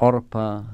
Orpa